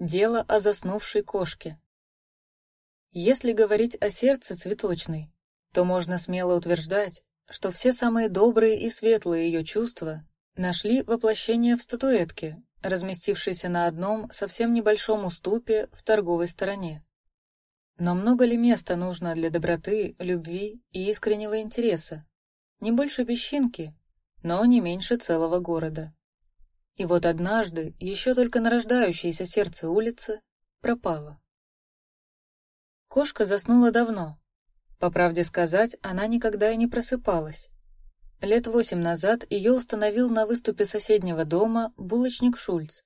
Дело о заснувшей кошке. Если говорить о сердце цветочной, то можно смело утверждать, что все самые добрые и светлые ее чувства нашли воплощение в статуэтке, разместившейся на одном совсем небольшом уступе в торговой стороне. Но много ли места нужно для доброты, любви и искреннего интереса? Не больше песчинки, но не меньше целого города. И вот однажды еще только нарождающееся сердце улицы пропало. Кошка заснула давно. По правде сказать, она никогда и не просыпалась. Лет восемь назад ее установил на выступе соседнего дома булочник Шульц.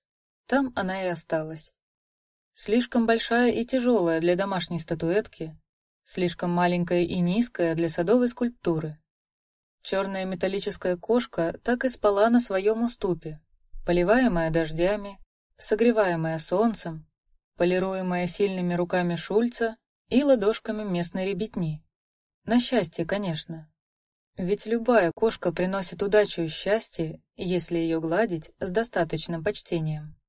Там она и осталась. Слишком большая и тяжелая для домашней статуэтки, слишком маленькая и низкая для садовой скульптуры. Черная металлическая кошка так и спала на своем уступе, поливаемая дождями, согреваемая солнцем, полируемая сильными руками Шульца и ладошками местной ребятни. На счастье, конечно. Ведь любая кошка приносит удачу и счастье, если ее гладить с достаточным почтением.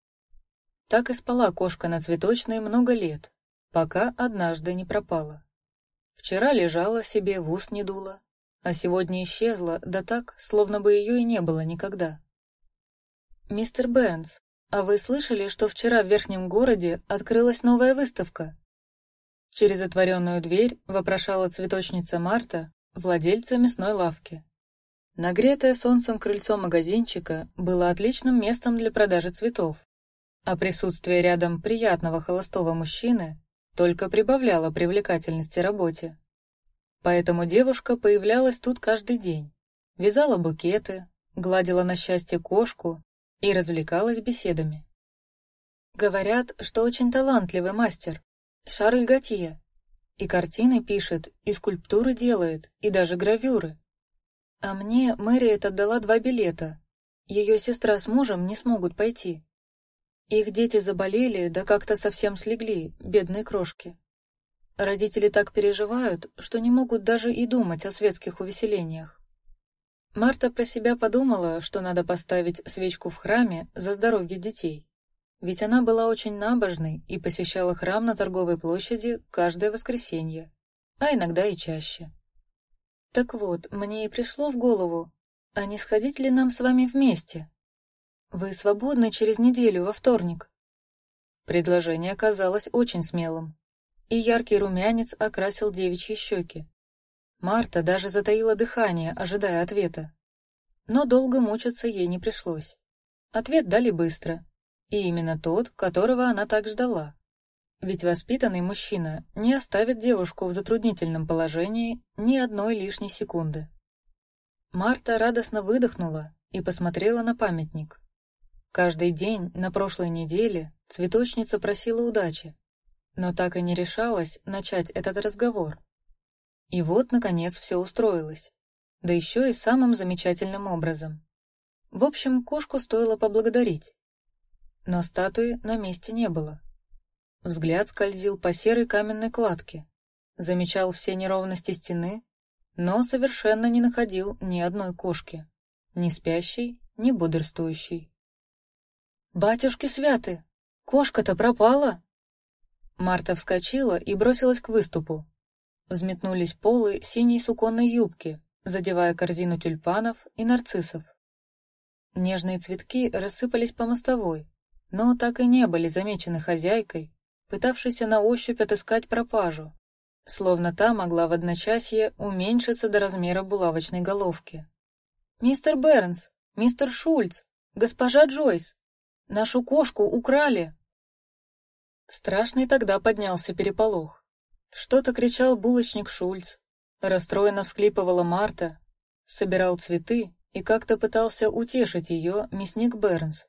Так и спала кошка на цветочной много лет, пока однажды не пропала. Вчера лежала себе, в ус не дула, а сегодня исчезла, да так, словно бы ее и не было никогда. «Мистер Бернс, а вы слышали, что вчера в верхнем городе открылась новая выставка?» Через отворенную дверь вопрошала цветочница Марта, владельца мясной лавки. Нагретое солнцем крыльцо магазинчика было отличным местом для продажи цветов, а присутствие рядом приятного холостого мужчины только прибавляло привлекательности работе. Поэтому девушка появлялась тут каждый день, вязала букеты, гладила на счастье кошку и развлекалась беседами. Говорят, что очень талантливый мастер, Шарль Готье, и картины пишет, и скульптуры делает, и даже гравюры. А мне Мэриет отдала два билета. Ее сестра с мужем не смогут пойти. Их дети заболели, да как-то совсем слегли, бедные крошки. Родители так переживают, что не могут даже и думать о светских увеселениях. Марта про себя подумала, что надо поставить свечку в храме за здоровье детей. Ведь она была очень набожной и посещала храм на торговой площади каждое воскресенье, а иногда и чаще. Так вот, мне и пришло в голову, а не сходить ли нам с вами вместе? Вы свободны через неделю во вторник. Предложение оказалось очень смелым, и яркий румянец окрасил девичьи щеки. Марта даже затаила дыхание, ожидая ответа. Но долго мучиться ей не пришлось. Ответ дали быстро, и именно тот, которого она так ждала. Ведь воспитанный мужчина не оставит девушку в затруднительном положении ни одной лишней секунды. Марта радостно выдохнула и посмотрела на памятник. Каждый день на прошлой неделе цветочница просила удачи, но так и не решалась начать этот разговор. И вот, наконец, все устроилось. Да еще и самым замечательным образом. В общем, кошку стоило поблагодарить. Но статуи на месте не было. Взгляд скользил по серой каменной кладке, замечал все неровности стены, но совершенно не находил ни одной кошки, ни спящей, ни бодрствующей. «Батюшки святы! Кошка-то пропала!» Марта вскочила и бросилась к выступу, Взметнулись полы синей суконной юбки, задевая корзину тюльпанов и нарциссов. Нежные цветки рассыпались по мостовой, но так и не были замечены хозяйкой, пытавшейся на ощупь отыскать пропажу, словно та могла в одночасье уменьшиться до размера булавочной головки. «Мистер Бернс! Мистер Шульц! Госпожа Джойс! Нашу кошку украли!» Страшный тогда поднялся переполох. Что-то кричал булочник Шульц, расстроенно всклипывала Марта, собирал цветы и как-то пытался утешить ее мясник Бернс.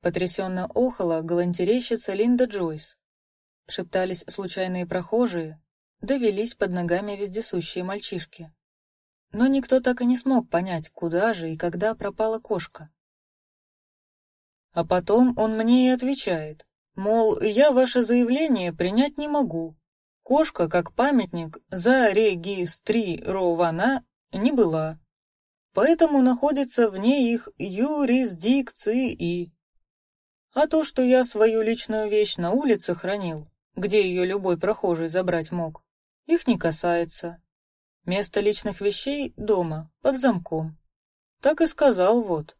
Потрясенно охала галантерейщица Линда Джойс. Шептались случайные прохожие, довелись под ногами вездесущие мальчишки. Но никто так и не смог понять, куда же и когда пропала кошка. А потом он мне и отвечает, мол, я ваше заявление принять не могу, Кошка, как памятник, зарегистрирована не была, поэтому находится вне их юрисдикции. А то, что я свою личную вещь на улице хранил, где ее любой прохожий забрать мог, их не касается. Место личных вещей дома, под замком. Так и сказал вот.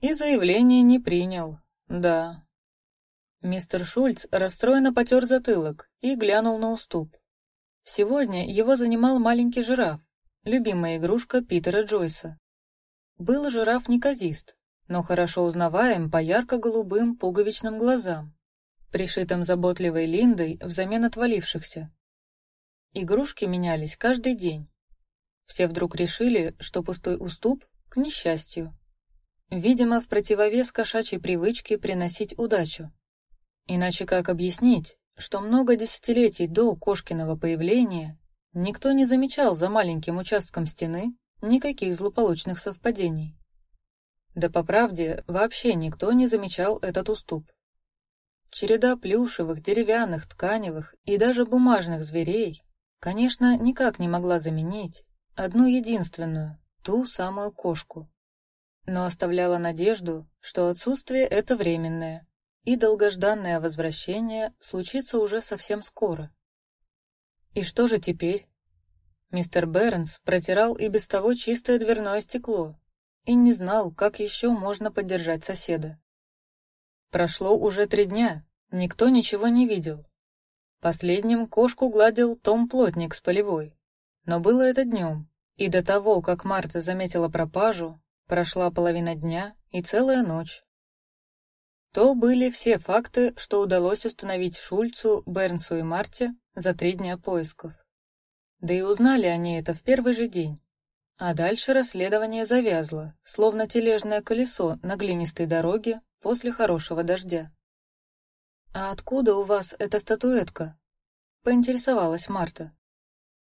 И заявление не принял, да. Мистер Шульц расстроенно потер затылок и глянул на уступ. Сегодня его занимал маленький жираф, любимая игрушка Питера Джойса. Был жираф неказист, но хорошо узнаваем по ярко-голубым пуговичным глазам, пришитым заботливой Линдой взамен отвалившихся. Игрушки менялись каждый день. Все вдруг решили, что пустой уступ к несчастью. Видимо, в противовес кошачьей привычке приносить удачу. Иначе как объяснить, что много десятилетий до Кошкиного появления никто не замечал за маленьким участком стены никаких злополучных совпадений. Да по правде, вообще никто не замечал этот уступ. Череда плюшевых, деревянных, тканевых и даже бумажных зверей, конечно, никак не могла заменить одну единственную, ту самую кошку. Но оставляла надежду, что отсутствие это временное, и долгожданное возвращение случится уже совсем скоро. И что же теперь? Мистер Бернс протирал и без того чистое дверное стекло и не знал, как еще можно поддержать соседа. Прошло уже три дня, никто ничего не видел. Последним кошку гладил Том Плотник с полевой, но было это днем, и до того, как Марта заметила пропажу, прошла половина дня и целая ночь. То были все факты, что удалось установить Шульцу, Бернсу и Марте за три дня поисков. Да и узнали они это в первый же день. А дальше расследование завязло, словно тележное колесо на глинистой дороге после хорошего дождя. А откуда у вас эта статуэтка? поинтересовалась Марта.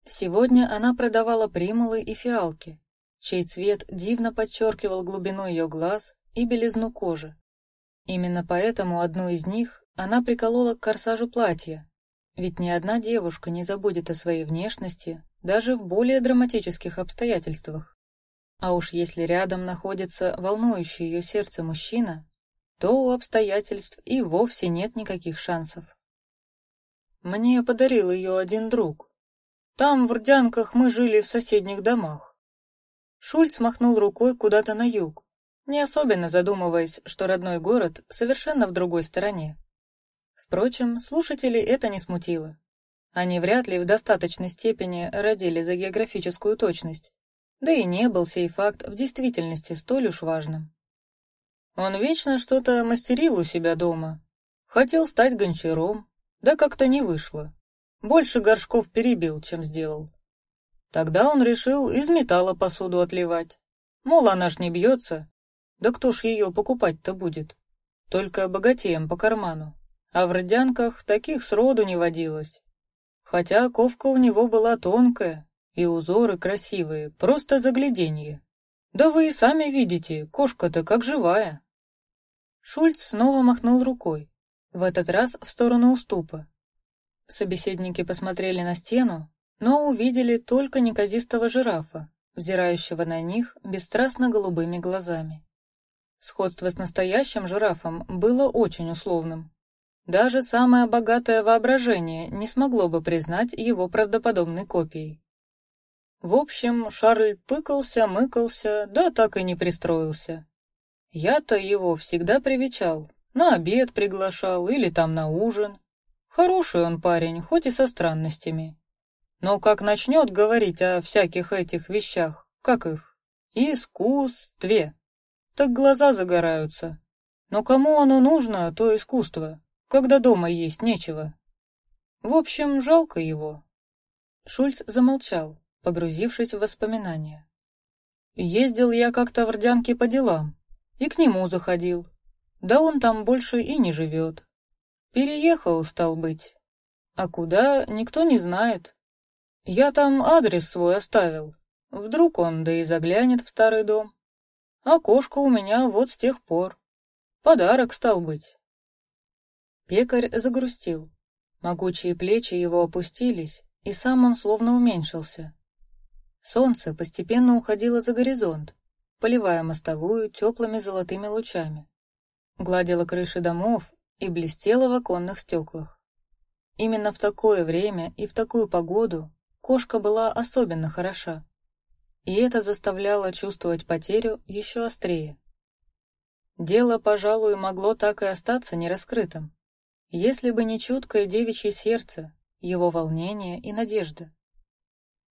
Сегодня она продавала примулы и фиалки, чей цвет дивно подчеркивал глубину ее глаз и белизну кожи. Именно поэтому одну из них она приколола к корсажу платья, ведь ни одна девушка не забудет о своей внешности даже в более драматических обстоятельствах. А уж если рядом находится волнующий ее сердце мужчина, то у обстоятельств и вовсе нет никаких шансов. Мне подарил ее один друг. Там в Рдянках мы жили в соседних домах. Шульц махнул рукой куда-то на юг, не особенно задумываясь, что родной город совершенно в другой стороне. Впрочем, слушателей это не смутило. Они вряд ли в достаточной степени родили за географическую точность, да и не был сей факт в действительности столь уж важным. Он вечно что-то мастерил у себя дома, хотел стать гончаром, да как-то не вышло. Больше горшков перебил, чем сделал. Тогда он решил из металла посуду отливать. Мол, она ж не бьется, да кто ж ее покупать-то будет? Только богатеям по карману. А в родянках таких сроду не водилось. Хотя ковка у него была тонкая, и узоры красивые, просто загляденье. Да вы и сами видите, кошка-то как живая. Шульц снова махнул рукой, в этот раз в сторону уступа. Собеседники посмотрели на стену, но увидели только неказистого жирафа, взирающего на них бесстрастно голубыми глазами. Сходство с настоящим жирафом было очень условным. Даже самое богатое воображение не смогло бы признать его правдоподобной копией. В общем, Шарль пыкался, мыкался, да так и не пристроился. Я-то его всегда привечал, на обед приглашал или там на ужин. Хороший он парень, хоть и со странностями. Но как начнет говорить о всяких этих вещах, как их, искусстве, так глаза загораются. Но кому оно нужно, то искусство, когда дома есть нечего? В общем, жалко его. Шульц замолчал, погрузившись в воспоминания. Ездил я как-то в Рдянке по делам и к нему заходил. Да он там больше и не живет. Переехал, стал быть. А куда, никто не знает. Я там адрес свой оставил. Вдруг он да и заглянет в старый дом. А кошка у меня вот с тех пор. Подарок стал быть. Пекарь загрустил. Могучие плечи его опустились, и сам он словно уменьшился. Солнце постепенно уходило за горизонт, поливая мостовую теплыми золотыми лучами. гладила крыши домов и блестела в оконных стеклах. Именно в такое время и в такую погоду кошка была особенно хороша, и это заставляло чувствовать потерю еще острее. Дело, пожалуй, могло так и остаться нераскрытым, если бы не чуткое девичье сердце, его волнение и надежда.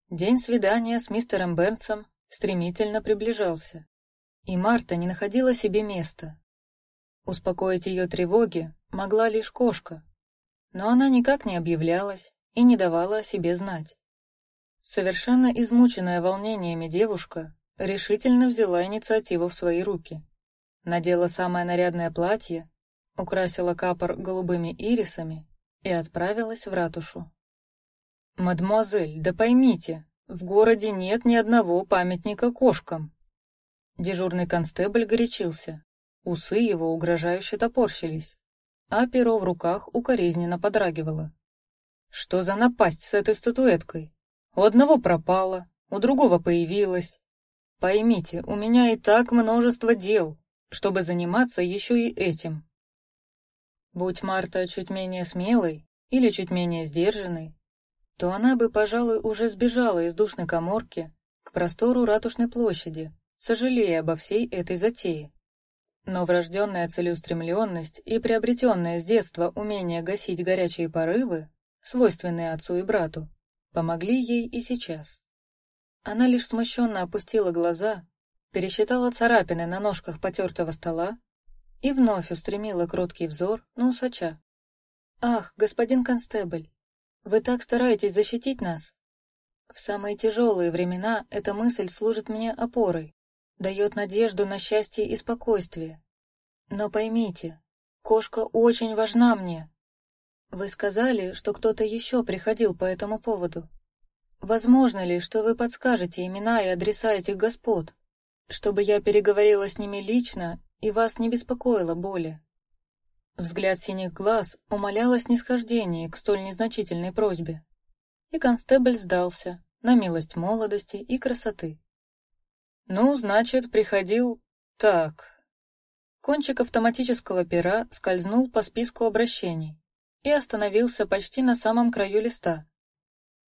День свидания с мистером Бернсом стремительно приближался, и Марта не находила себе места. Успокоить ее тревоги могла лишь кошка, но она никак не объявлялась и не давала о себе знать. Совершенно измученная волнениями девушка решительно взяла инициативу в свои руки. Надела самое нарядное платье, украсила капор голубыми ирисами и отправилась в ратушу. «Мадемуазель, да поймите, в городе нет ни одного памятника кошкам!» Дежурный констебль горячился, усы его угрожающе топорщились, а перо в руках укоризненно подрагивало. «Что за напасть с этой статуэткой? У одного пропало, у другого появилось. Поймите, у меня и так множество дел, чтобы заниматься еще и этим». Будь Марта чуть менее смелой или чуть менее сдержанной, то она бы, пожалуй, уже сбежала из душной коморки к простору ратушной площади, сожалея обо всей этой затее. Но врожденная целеустремленность и приобретенное с детства умение гасить горячие порывы, свойственные отцу и брату, помогли ей и сейчас. Она лишь смущенно опустила глаза, пересчитала царапины на ножках потертого стола и вновь устремила кроткий взор на усача. «Ах, господин констебль, вы так стараетесь защитить нас!» В самые тяжелые времена эта мысль служит мне опорой, дает надежду на счастье и спокойствие. Но поймите, кошка очень важна мне. Вы сказали, что кто-то еще приходил по этому поводу. Возможно ли, что вы подскажете имена и адреса этих господ, чтобы я переговорила с ними лично и вас не беспокоило боли. Взгляд синих глаз умолял о снисхождении к столь незначительной просьбе. И констебль сдался на милость молодости и красоты. Ну, значит, приходил так. Кончик автоматического пера скользнул по списку обращений и остановился почти на самом краю листа.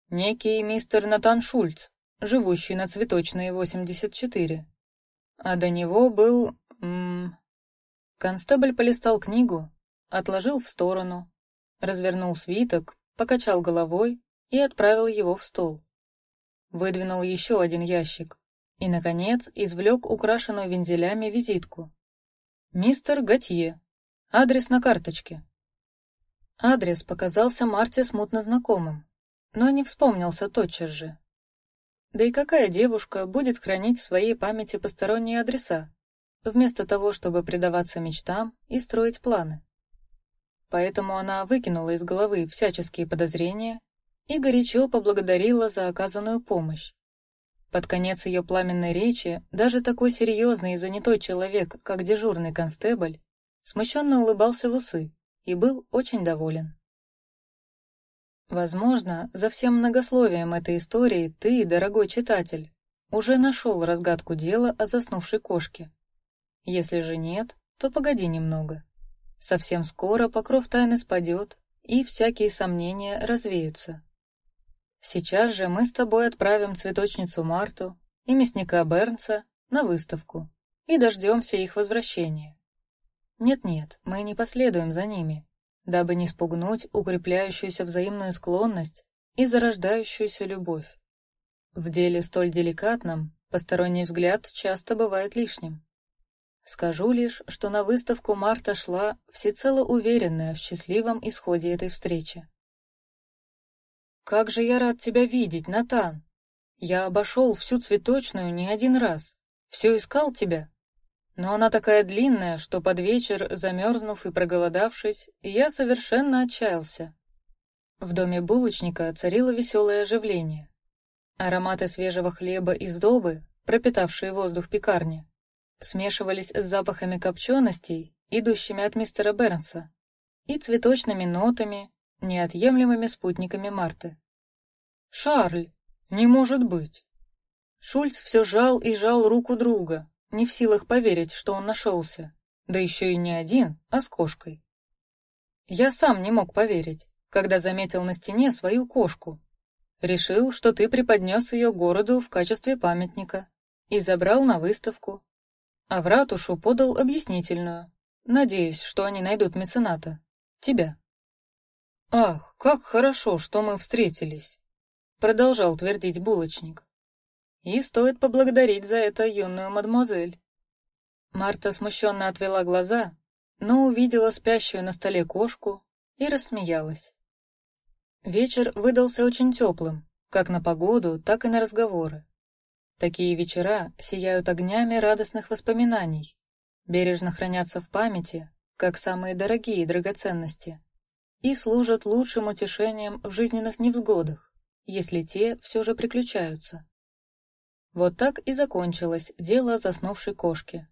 Некий мистер Натан Шульц, живущий на Цветочной 84. А до него был М Констебль полистал книгу, отложил в сторону, развернул свиток, покачал головой и отправил его в стол. Выдвинул еще один ящик и, наконец, извлек украшенную вензелями визитку. «Мистер Готье. Адрес на карточке». Адрес показался Марте смутно знакомым, но не вспомнился тотчас же. Да и какая девушка будет хранить в своей памяти посторонние адреса? вместо того, чтобы предаваться мечтам и строить планы. Поэтому она выкинула из головы всяческие подозрения и горячо поблагодарила за оказанную помощь. Под конец ее пламенной речи даже такой серьезный и занятой человек, как дежурный констебль, смущенно улыбался в усы и был очень доволен. Возможно, за всем многословием этой истории ты, дорогой читатель, уже нашел разгадку дела о заснувшей кошке. Если же нет, то погоди немного. Совсем скоро покров тайны спадет, и всякие сомнения развеются. Сейчас же мы с тобой отправим цветочницу Марту и мясника Бернса на выставку и дождемся их возвращения. Нет-нет, мы не последуем за ними, дабы не спугнуть укрепляющуюся взаимную склонность и зарождающуюся любовь. В деле столь деликатном посторонний взгляд часто бывает лишним. Скажу лишь, что на выставку Марта шла всецело уверенная в счастливом исходе этой встречи. «Как же я рад тебя видеть, Натан! Я обошел всю цветочную не один раз, все искал тебя. Но она такая длинная, что под вечер, замерзнув и проголодавшись, я совершенно отчаялся». В доме булочника царило веселое оживление. Ароматы свежего хлеба и сдобы, пропитавшие воздух пекарни, смешивались с запахами копченостей, идущими от мистера Бернса, и цветочными нотами, неотъемлемыми спутниками Марты. «Шарль! Не может быть!» Шульц все жал и жал руку друга, не в силах поверить, что он нашелся, Да еще и не один, а с кошкой. Я сам не мог поверить, когда заметил на стене свою кошку. Решил, что ты преподнес ее городу в качестве памятника и забрал на выставку. А в ратушу подал объяснительную, надеясь, что они найдут мецената. Тебя. Ах, как хорошо, что мы встретились, продолжал твердить булочник. И стоит поблагодарить за это юную мадемуазель. Марта смущенно отвела глаза, но увидела спящую на столе кошку и рассмеялась. Вечер выдался очень теплым, как на погоду, так и на разговоры. Такие вечера сияют огнями радостных воспоминаний, бережно хранятся в памяти, как самые дорогие драгоценности, и служат лучшим утешением в жизненных невзгодах, если те все же приключаются. Вот так и закончилось дело заснувшей кошки.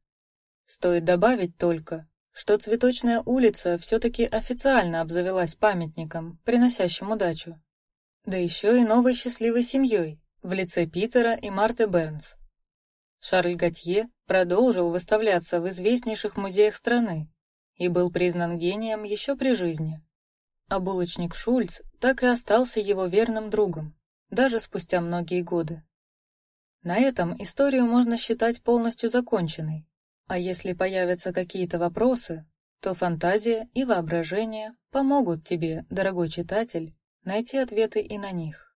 Стоит добавить только, что Цветочная улица все-таки официально обзавелась памятником, приносящим удачу. Да еще и новой счастливой семьей в лице Питера и Марты Бернс. Шарль Готье продолжил выставляться в известнейших музеях страны и был признан гением еще при жизни. А булочник Шульц так и остался его верным другом, даже спустя многие годы. На этом историю можно считать полностью законченной. А если появятся какие-то вопросы, то фантазия и воображение помогут тебе, дорогой читатель, найти ответы и на них.